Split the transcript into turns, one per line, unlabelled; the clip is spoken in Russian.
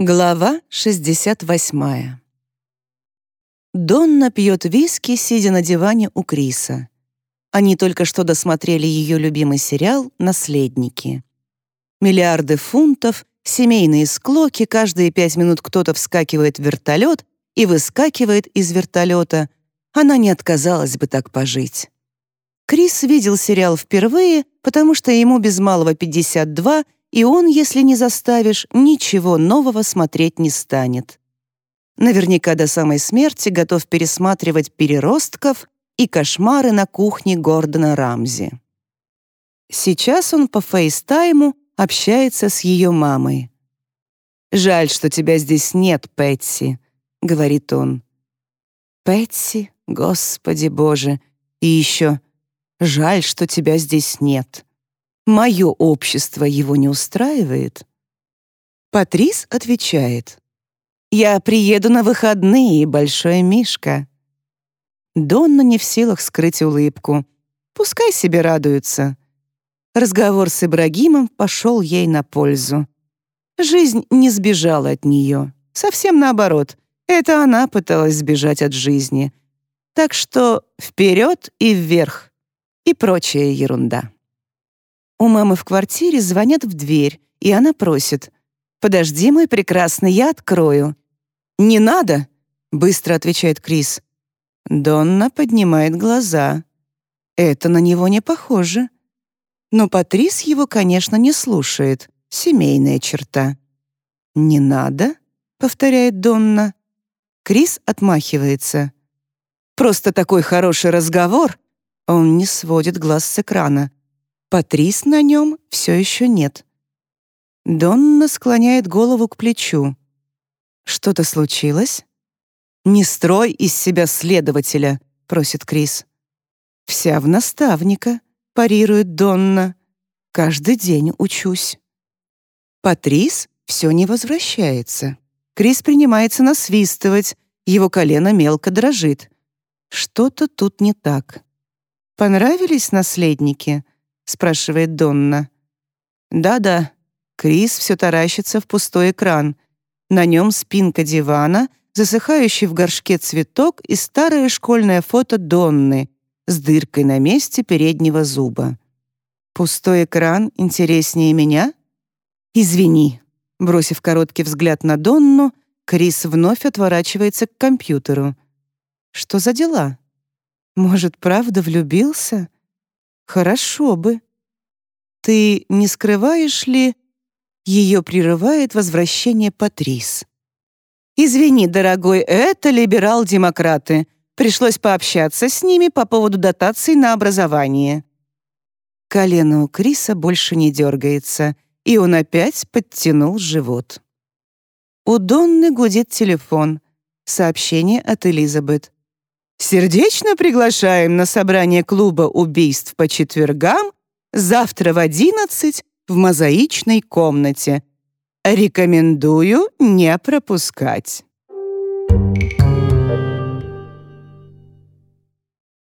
Глава 68. Донна пьет виски, сидя на диване у Криса. Они только что досмотрели ее любимый сериал «Наследники». Миллиарды фунтов, семейные склоки, каждые пять минут кто-то вскакивает в вертолет и выскакивает из вертолета. Она не отказалась бы так пожить. Крис видел сериал впервые, потому что ему без малого 52 — и он, если не заставишь, ничего нового смотреть не станет. Наверняка до самой смерти готов пересматривать «Переростков» и «Кошмары на кухне Гордона Рамзи». Сейчас он по фейстайму общается с ее мамой. «Жаль, что тебя здесь нет, Пэтси», — говорит он. «Пэтси, Господи Боже, и еще жаль, что тебя здесь нет» мое общество его не устраивает? Патрис отвечает. «Я приеду на выходные, большой Мишка». Донна не в силах скрыть улыбку. Пускай себе радуются. Разговор с Ибрагимом пошел ей на пользу. Жизнь не сбежала от нее. Совсем наоборот. Это она пыталась сбежать от жизни. Так что вперед и вверх. И прочая ерунда. У мамы в квартире звонят в дверь, и она просит. «Подожди, мой прекрасный, я открою». «Не надо!» — быстро отвечает Крис. Донна поднимает глаза. Это на него не похоже. Но Патрис его, конечно, не слушает. Семейная черта. «Не надо?» — повторяет Донна. Крис отмахивается. «Просто такой хороший разговор!» Он не сводит глаз с экрана. Патрис на нем все еще нет. Донна склоняет голову к плечу. «Что-то случилось?» «Не строй из себя следователя», — просит Крис. «Вся в наставника», — парирует Донна. «Каждый день учусь». Патрис все не возвращается. Крис принимается насвистывать, его колено мелко дрожит. Что-то тут не так. Понравились наследники? Спрашивает Донна. Да-да. Крис все таращится в пустой экран. На нем спинка дивана, засыхающий в горшке цветок и старое школьное фото Донны с дыркой на месте переднего зуба. Пустой экран интереснее меня? Извини. Бросив короткий взгляд на Донну, Крис вновь отворачивается к компьютеру. Что за дела? Может, правда влюбился? Хорошо бы. Ты не скрываешь ли... Ее прерывает возвращение Патрис. «Извини, дорогой, это либерал-демократы. Пришлось пообщаться с ними по поводу дотаций на образование». Колено у Криса больше не дергается, и он опять подтянул живот. У Донны гудит телефон. Сообщение от Элизабет. Сердечно приглашаем на собрание клуба убийств по четвергам завтра в одиннадцать в мозаичной комнате. Рекомендую не пропускать.